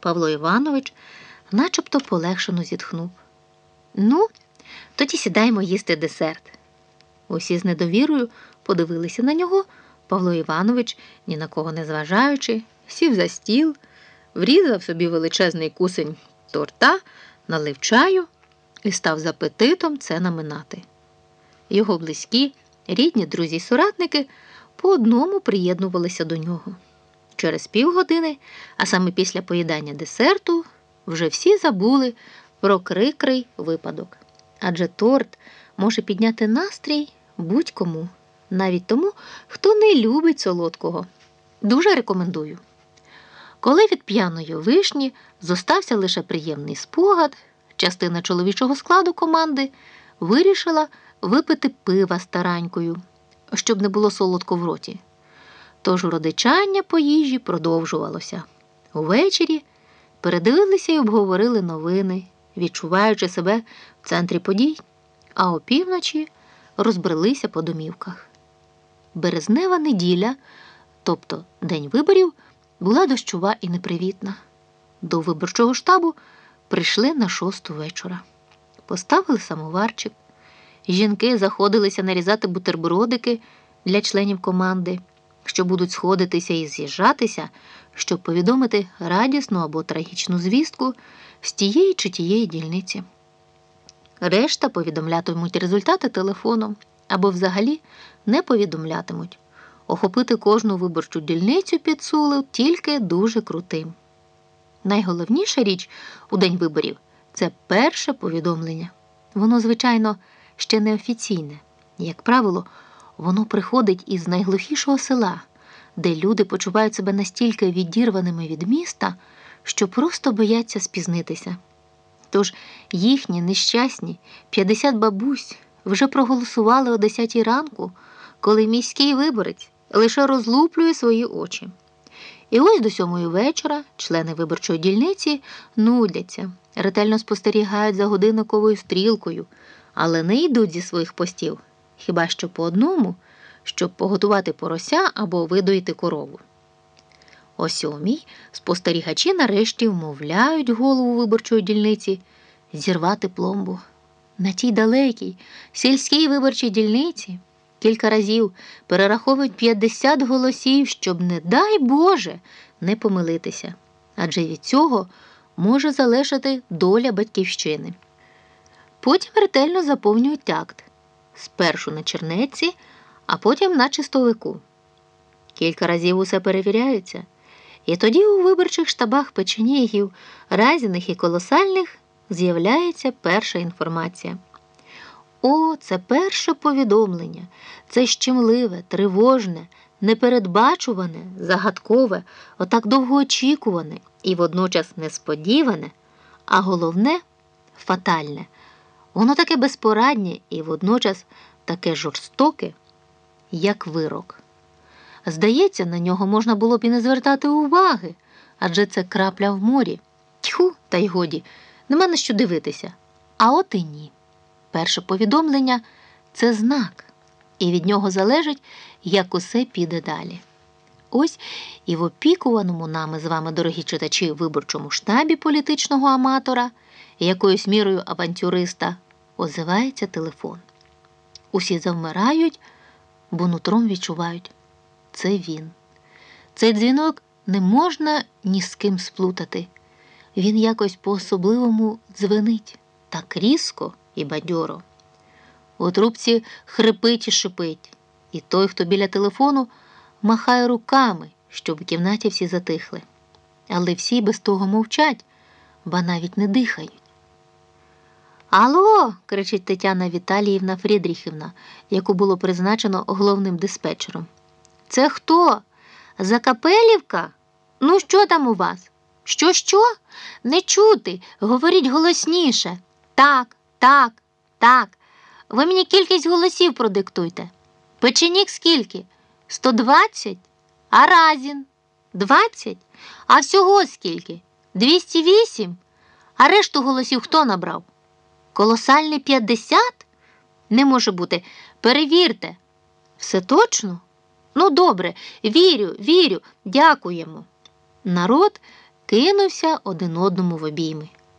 Павло Іванович начебто полегшено зітхнув. Ну, тоді сідаємо їсти десерт. Усі з недовірою подивилися на нього. Павло Іванович, ні на кого не зважаючи, сів за стіл, врізав собі величезний кусень торта, налив чаю і став з апетитом це наминати. Його близькі, рідні, друзі й соратники по одному приєднувалися до нього. Через півгодини, а саме після поїдання десерту, вже всі забули про крикрий випадок. Адже торт може підняти настрій будь-кому, навіть тому, хто не любить солодкого. Дуже рекомендую. Коли від п'яної вишні зостався лише приємний спогад, частина чоловічого складу команди вирішила випити пива старанькою, щоб не було солодко в роті. Тож родичання по їжі продовжувалося. Увечері передивилися і обговорили новини, відчуваючи себе в центрі подій, а опівночі розбрелися по домівках. Березнева неділя, тобто день виборів, була дощова і непривітна. До виборчого штабу прийшли на шосту вечора. Поставили самоварчик. Жінки заходилися нарізати бутербродики для членів команди, що будуть сходитися і з'їжджатися, щоб повідомити радісну або трагічну звістку з тієї чи тієї дільниці. Решта повідомлятимуть результати телефоном або взагалі не повідомлятимуть. Охопити кожну виборчу дільницю під сулу тільки дуже крутим. Найголовніша річ у день виборів це перше повідомлення. Воно, звичайно, ще неофіційне. Як правило, воно приходить із найглухішого села, де люди почувають себе настільки відірваними від міста, що просто бояться спізнитися. Тож їхні нещасні 50 бабусь вже проголосували о 10 ранку, коли міський виборець лише розлуплює свої очі. І ось до сьомої вечора члени виборчої дільниці нудяться, ретельно спостерігають за годинниковою стрілкою, але не йдуть зі своїх постів, хіба що по одному, щоб поготувати порося або видоїти корову. О сьомій спостерігачі нарешті вмовляють голову виборчої дільниці зірвати пломбу. На тій далекій сільській виборчій дільниці кілька разів перераховують 50 голосів, щоб, не дай Боже, не помилитися. Адже від цього може залежати доля батьківщини. Потім ретельно заповнюють акт спершу на чернеці, а потім на чистовику. Кілька разів усе перевіряється. І тоді у виборчих штабах печенігів, разіних і колосальних з'являється перша інформація. О, це перше повідомлення, це щемливе, тривожне, непередбачуване, загадкове, отак довгоочікуване і водночас несподіване, а головне фатальне. Воно таке безпораднє і водночас таке жорстоке, як вирок. Здається, на нього можна було б і не звертати уваги, адже це крапля в морі. Тьху, та й годі, нема на що дивитися. А от і ні. Перше повідомлення це знак, і від нього залежить, як усе піде далі. Ось і в опікуваному нами з вами, дорогі читачі, виборчому штабі політичного аматора, якоюсь мірою авантюриста, озивається телефон. Усі завмирають, бо нутром відчувають це він. Цей дзвінок не можна ні з ким сплутати. Він якось по-особливому дзвенить так різко і бадьоро. У трубці хрипить і шипить, і той, хто біля телефону, махає руками, щоб у кімнаті всі затихли. Але всі без того мовчать, ба навіть не дихають. Алло, кричить Тетяна Віталіївна Фрідріхівна, яку було призначено головним диспетчером. Це хто? Закапелівка? Ну, що там у вас? Що, що? Не чути. Говоріть голосніше. Так, так, так. Ви мені кількість голосів продиктуйте. Печенік скільки? 120? А разін? 20? А всього скільки? 208? А решту голосів хто набрав? Колосальний 50? Не може бути. Перевірте. Все точно? Ну, добре, вірю, вірю, дякуємо. Народ кинувся один одному в обійми.